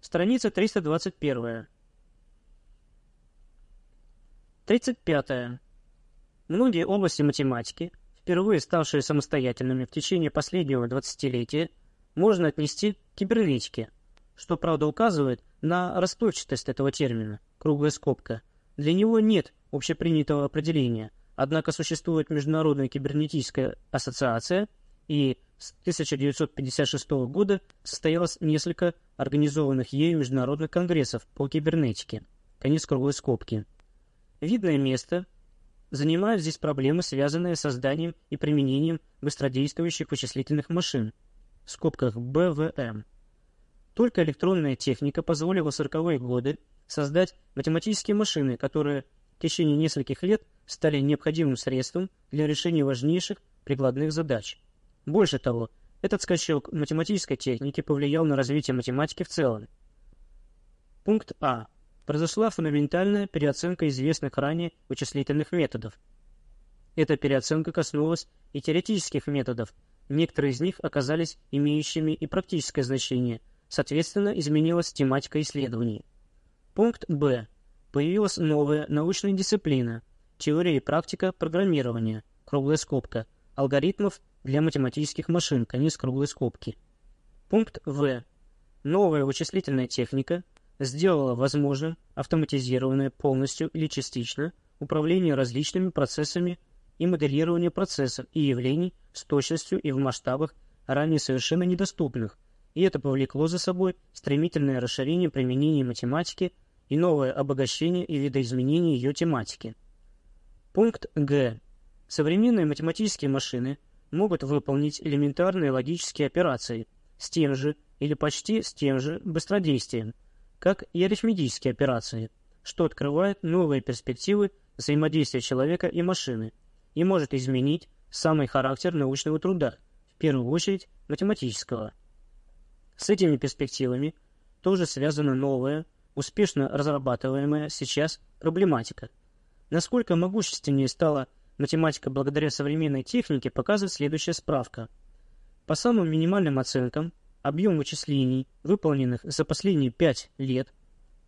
Страница 321. 35. Многие области математики, впервые ставшие самостоятельными в течение последнего двадцатилетия, можно отнести к кибернетике, что, правда, указывает на расплывчатость этого термина «круглая скобка». Для него нет общепринятого определения, однако существует Международная кибернетическая ассоциация, и с 1956 года состоялось несколько организованных ею международных конгрессов по кибернетике. Конец круглой скобки. Видное место занимают здесь проблемы, связанные с созданием и применением быстродействующих вычислительных машин, в скобках БВМ. Только электронная техника позволила в 40-е годы создать математические машины, которые в течение нескольких лет стали необходимым средством для решения важнейших прикладных задач. Больше того, этот скачок математической техники повлиял на развитие математики в целом. Пункт А. Произошла фундаментальная переоценка известных ранее вычислительных методов. Эта переоценка коснулась и теоретических методов, некоторые из них оказались имеющими и практическое значение, соответственно, изменилась тематика исследований. Пункт Б. Появилась новая научная дисциплина – теория и практика программирования, круглая скобка, алгоритмов для математических машин, конец круглой скобки. Пункт В. Новая вычислительная техника сделала возможным автоматизированное полностью или частично управление различными процессами и моделирование процессов и явлений с точностью и в масштабах, ранее совершенно недоступных, и это повлекло за собой стремительное расширение применения математики и новое обогащение и видоизменение ее тематики. Пункт Г. Современные математические машины – могут выполнить элементарные логические операции с тем же или почти с тем же быстродействием, как и арифметические операции, что открывает новые перспективы взаимодействия человека и машины и может изменить самый характер научного труда, в первую очередь математического. С этими перспективами тоже связана новая, успешно разрабатываемая сейчас проблематика. Насколько могущественнее стала Математика благодаря современной технике показывает следующая справка. По самым минимальным оценкам, объем вычислений, выполненных за последние 5 лет,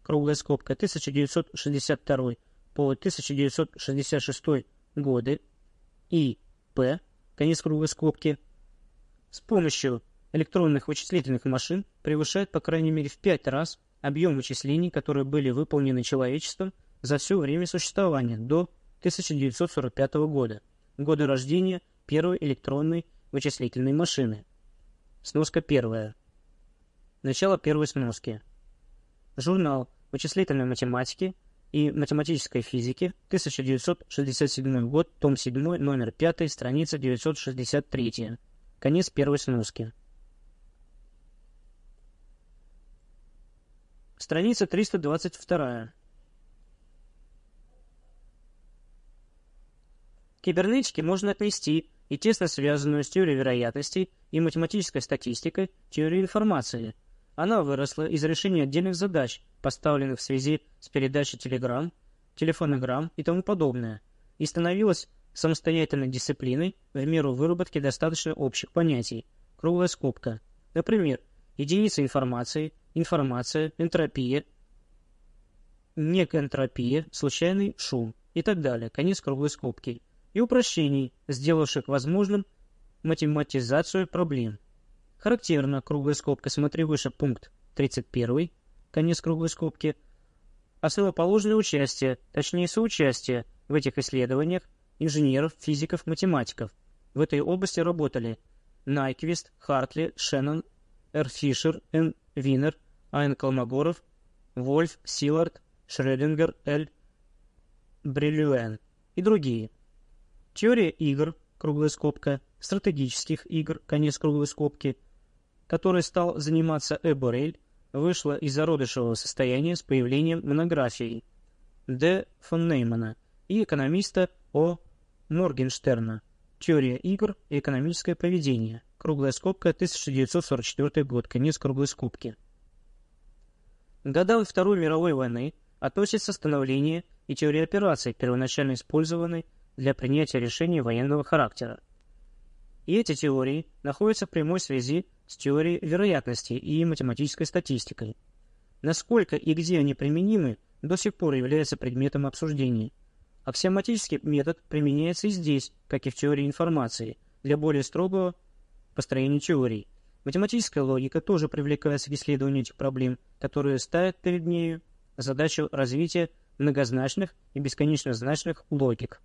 круглая скобка 1962 по 1966 годы, и П, конец круглой скобки, с помощью электронных вычислительных машин превышает по крайней мере в 5 раз объем вычислений, которые были выполнены человечеством за все время существования до 1945 года, года рождения первой электронной вычислительной машины. Сноска первая. Начало первой сноски. Журнал вычислительной математики и математической физики, 1967 год, том 7, номер 5, страница 963. Конец первой сноски. Страница 322. Кибернетике можно отнести и тесно связанную с теорией вероятностей и математической статистикой теорию информации. Она выросла из решения отдельных задач, поставленных в связи с передачей телеграмм, телефонограмм и тому подобное, и становилась самостоятельной дисциплиной в меру выработки достаточно общих понятий. Круглая скобка. Например, единица информации, информация, энтропия, некоэнтропия, случайный шум и так далее. Конец круглой скобки и упрощений, сделавших возможным математизацию проблем. Характерно, круглая скобка, смотри выше пункт 31, конец круглой скобки, основоположное участие, точнее соучастие в этих исследованиях инженеров, физиков, математиков. В этой области работали Найквист, Хартли, Шеннон, Р. Фишер, Н. Винер, Айн Колмогоров, Вольф, Силард, Шредингер, Л. Бриллюэн и другие. Теория игр, круглая скобка, стратегических игр, конец круглой скобки, которой стал заниматься Эборель, вышла из зародышевого состояния с появлением монографии Д. фон Неймана и экономиста О. Моргенштерна «Теория игр и экономическое поведение», круглая скобка, 1944 год, конец круглой скобки. Годам Второй мировой войны относится становление и теория операций, первоначально использованной для принятия решений военного характера. И эти теории находятся в прямой связи с теорией вероятности и математической статистикой. Насколько и где они применимы, до сих пор является предметом обсуждений. Аксиоматический метод применяется и здесь, как и в теории информации, для более строгого построения теорий. Математическая логика тоже привлекается к исследованию этих проблем, которые ставят перед нею задачу развития многозначных и бесконечно значных логик.